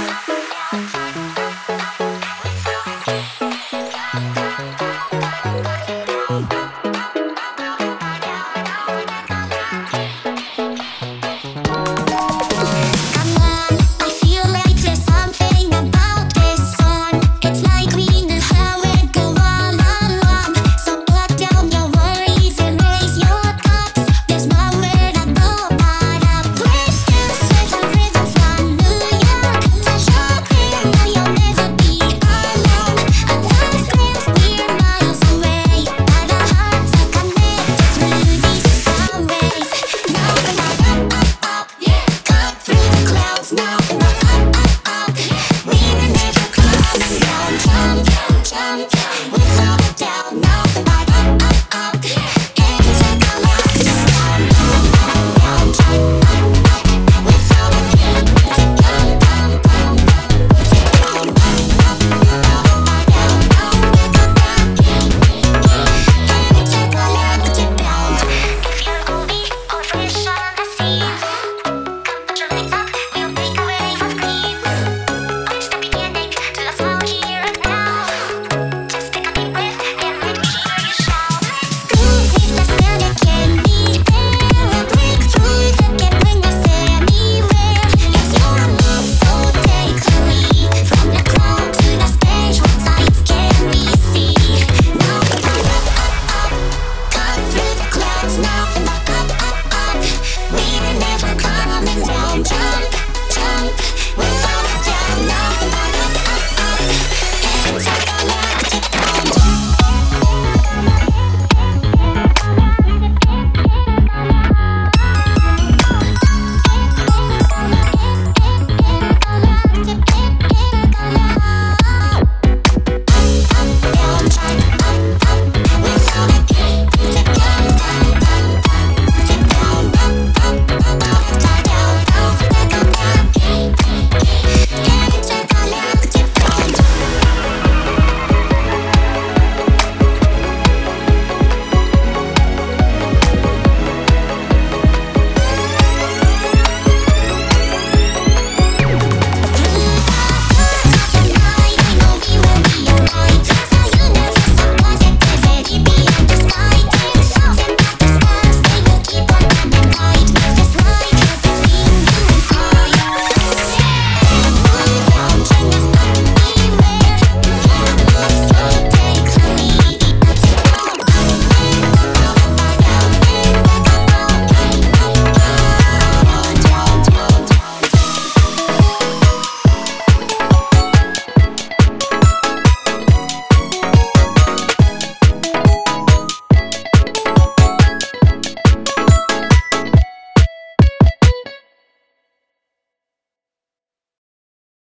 Bye.